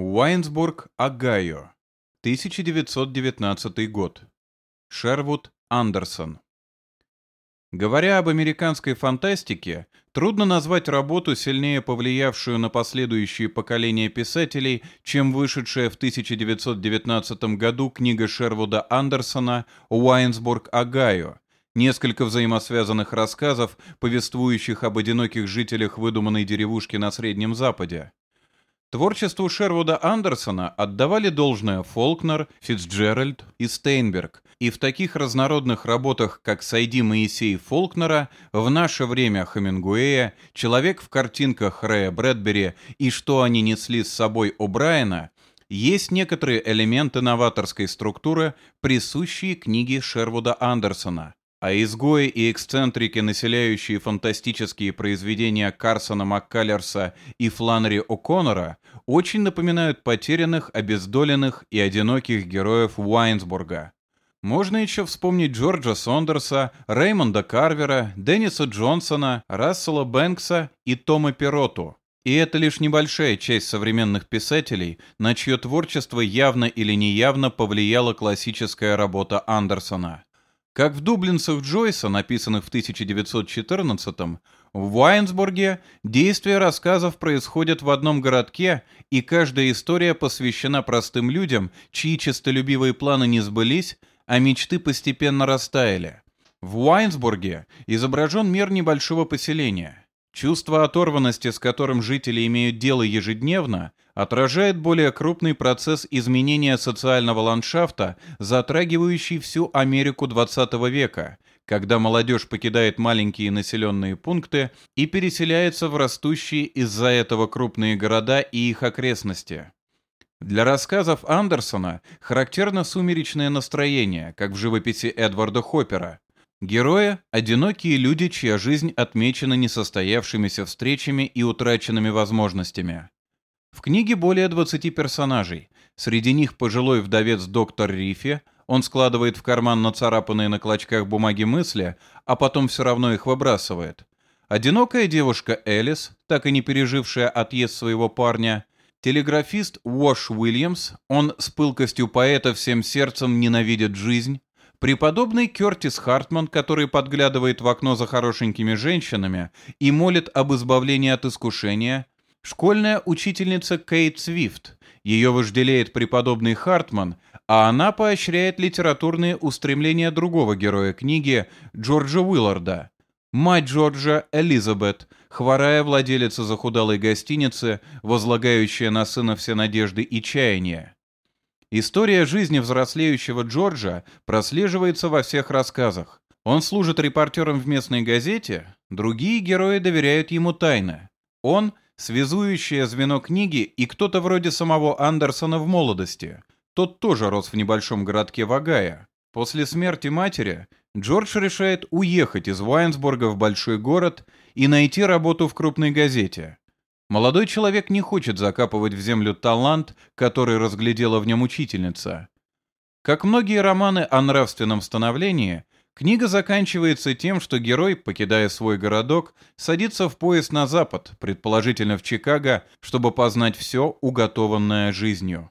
Уайнсбург, Огайо. 1919 год. Шервуд Андерсон. Говоря об американской фантастике, трудно назвать работу, сильнее повлиявшую на последующие поколения писателей, чем вышедшая в 1919 году книга Шервуда Андерсона «Уайнсбург, Огайо», несколько взаимосвязанных рассказов, повествующих об одиноких жителях выдуманной деревушки на Среднем Западе. Творчеству Шервуда Андерсона отдавали должное Фолкнер, Фицджеральд и Стейнберг, и в таких разнородных работах, как «Сойди Моисей» Фолкнера, «В наше время» Хемингуэя, «Человек в картинках» Рэя Брэдбери и «Что они несли с собой» О'Брайена, есть некоторые элементы новаторской структуры, присущие книге Шервуда Андерсона, а изгои и эксцентрики, населяющие фантастические произведения Карсона Маккалерса и Фланери О'Коннора, очень напоминают потерянных, обездоленных и одиноких героев Уайнсбурга. Можно еще вспомнить Джорджа Сондерса, Реймонда Карвера, Денниса Джонсона, Рассела Бэнкса и Тома Пироту. И это лишь небольшая часть современных писателей, на чье творчество явно или неявно повлияла классическая работа Андерсона. Как в дублинцах Джойса, написанных в 1914-м, в Уайнсбурге действия рассказов происходят в одном городке, и каждая история посвящена простым людям, чьи честолюбивые планы не сбылись, а мечты постепенно растаяли. В Уайнсбурге изображен мир небольшого поселения. Чувство оторванности, с которым жители имеют дело ежедневно, отражает более крупный процесс изменения социального ландшафта, затрагивающий всю Америку XX века, когда молодежь покидает маленькие населенные пункты и переселяется в растущие из-за этого крупные города и их окрестности. Для рассказов Андерсона характерно сумеречное настроение, как в живописи Эдварда Хоппера. Герои – одинокие люди, чья жизнь отмечена несостоявшимися встречами и утраченными возможностями. В книге более 20 персонажей. Среди них пожилой вдовец доктор Рифи, он складывает в карман нацарапанные на клочках бумаги мысли, а потом все равно их выбрасывает. Одинокая девушка Элис, так и не пережившая отъезд своего парня. Телеграфист Уош Уильямс, он с пылкостью поэта всем сердцем ненавидит жизнь. Преподобный Кертис Хартман, который подглядывает в окно за хорошенькими женщинами и молит об избавлении от искушения – Школьная учительница Кейт Свифт. Ее вожделеет преподобный Хартман, а она поощряет литературные устремления другого героя книги Джорджа Уилларда. Мать Джорджа Элизабет, хворая владелица захудалой гостиницы, возлагающая на сына все надежды и чаяния. История жизни взрослеющего Джорджа прослеживается во всех рассказах. Он служит репортером в местной газете, другие герои доверяют ему тайно. Он — связующее звено книги и кто-то вроде самого Андерсона в молодости. Тот тоже рос в небольшом городке Вагая. После смерти матери Джордж решает уехать из Уайнсбурга в большой город и найти работу в крупной газете. Молодой человек не хочет закапывать в землю талант, который разглядела в нем учительница. Как многие романы о нравственном становлении, Книга заканчивается тем, что герой, покидая свой городок, садится в поезд на запад, предположительно в Чикаго, чтобы познать все, уготованное жизнью.